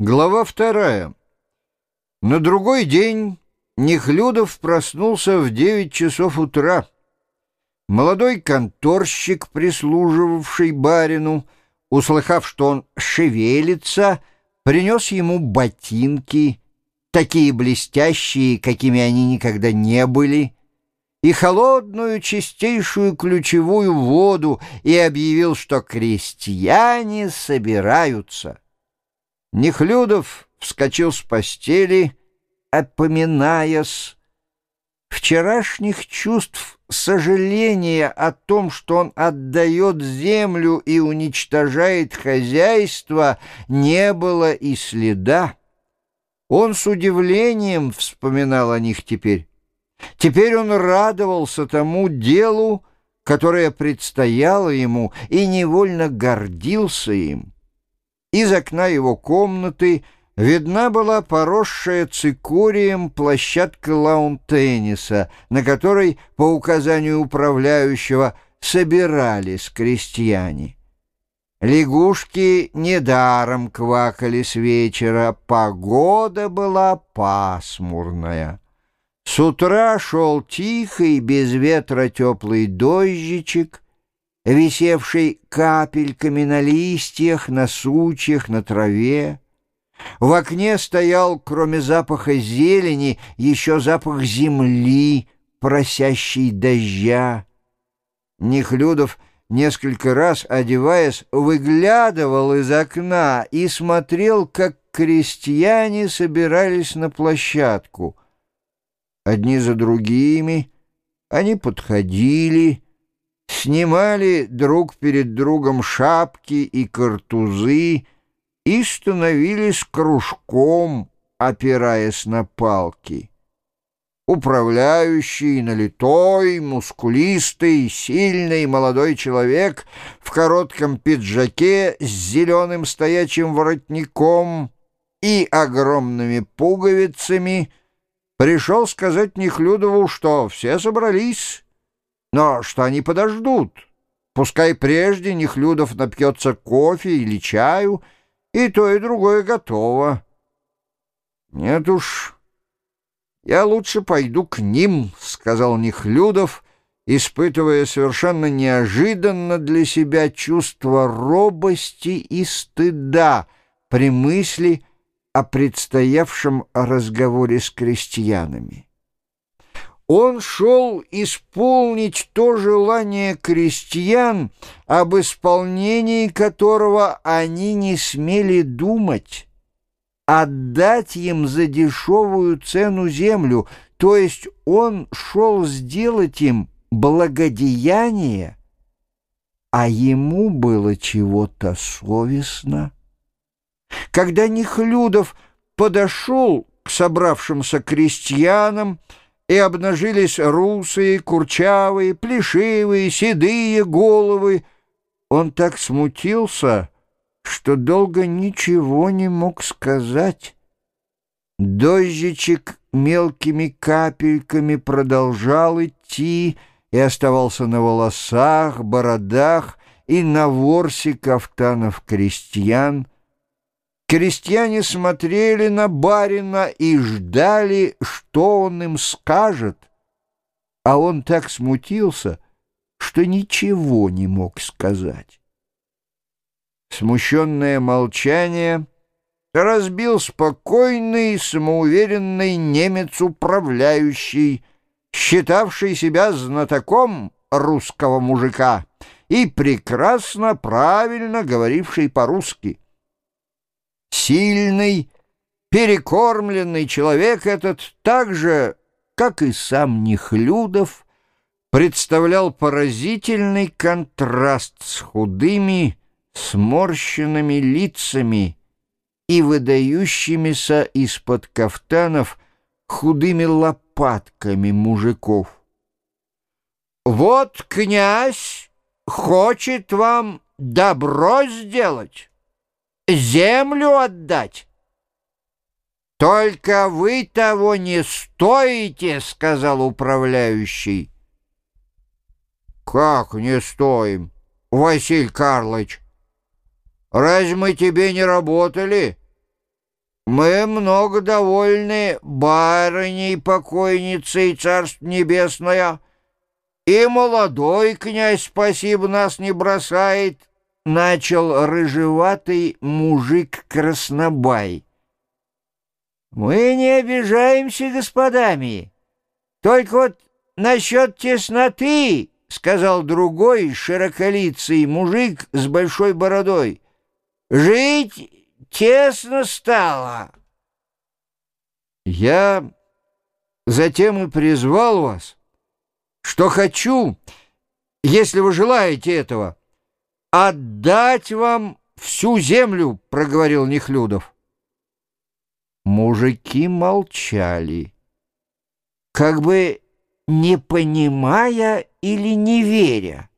Глава вторая. На другой день Нехлюдов проснулся в девять часов утра. Молодой конторщик, прислуживавший барину, услыхав, что он шевелится, принес ему ботинки, такие блестящие, какими они никогда не были, и холодную чистейшую ключевую воду, и объявил, что крестьяне собираются. Нехлюдов вскочил с постели, опоминаясь. Вчерашних чувств сожаления о том, что он отдает землю и уничтожает хозяйство, не было и следа. Он с удивлением вспоминал о них теперь. Теперь он радовался тому делу, которое предстояло ему, и невольно гордился им. Из окна его комнаты видна была поросшая цикорием площадка лаун-тенниса, на которой, по указанию управляющего, собирались крестьяне. Лягушки недаром квакали с вечера, погода была пасмурная. С утра шел тихий, без ветра теплый дождичек — висевший капельками на листьях, на сучьях, на траве. В окне стоял, кроме запаха зелени, еще запах земли, просящий дождя. Нехлюдов несколько раз, одеваясь, выглядывал из окна и смотрел, как крестьяне собирались на площадку. Одни за другими они подходили, снимали друг перед другом шапки и картузы и становились кружком, опираясь на палки. Управляющий, налитой, мускулистый, сильный молодой человек в коротком пиджаке с зеленым стоячим воротником и огромными пуговицами пришел сказать Нехлюдову, что все собрались, но что они подождут. Пускай прежде Нехлюдов напьется кофе или чаю, и то, и другое готово. Нет уж, я лучше пойду к ним, — сказал Нехлюдов, испытывая совершенно неожиданно для себя чувство робости и стыда при мысли о предстоявшем разговоре с крестьянами. Он шел исполнить то желание крестьян, об исполнении которого они не смели думать, отдать им за дешевую цену землю, то есть он шел сделать им благодеяние, а ему было чего-то совестно. Когда Нехлюдов подошел к собравшимся крестьянам, и обнажились русые, курчавые, плешивые, седые головы. Он так смутился, что долго ничего не мог сказать. Дождичек мелкими капельками продолжал идти и оставался на волосах, бородах и на ворсе кафтанов крестьян — Крестьяне смотрели на барина и ждали, что он им скажет, а он так смутился, что ничего не мог сказать. Смущенное молчание разбил спокойный, самоуверенный немец-управляющий, считавший себя знатоком русского мужика и прекрасно, правильно говоривший по-русски. Сильный, перекормленный человек этот так же, как и сам Нехлюдов, представлял поразительный контраст с худыми, сморщенными лицами и выдающимися из-под кафтанов худыми лопатками мужиков. «Вот князь хочет вам добро сделать» землю отдать. «Только вы того не стоите», — сказал управляющий. «Как не стоим, Василий Карлович? Разве мы тебе не работали? Мы много довольны барыней покойницей Царство Небесное, и молодой князь, спасибо, нас не бросает, начал рыжеватый мужик Краснобай. Мы не обижаемся господами, только вот насчет тесноты, сказал другой широколицый мужик с большой бородой. Жить тесно стало. Я затем и призвал вас, что хочу, если вы желаете этого, отдать вам всю землю, проговорил Нехлюдов. Мужики молчали, как бы не понимая или не веря.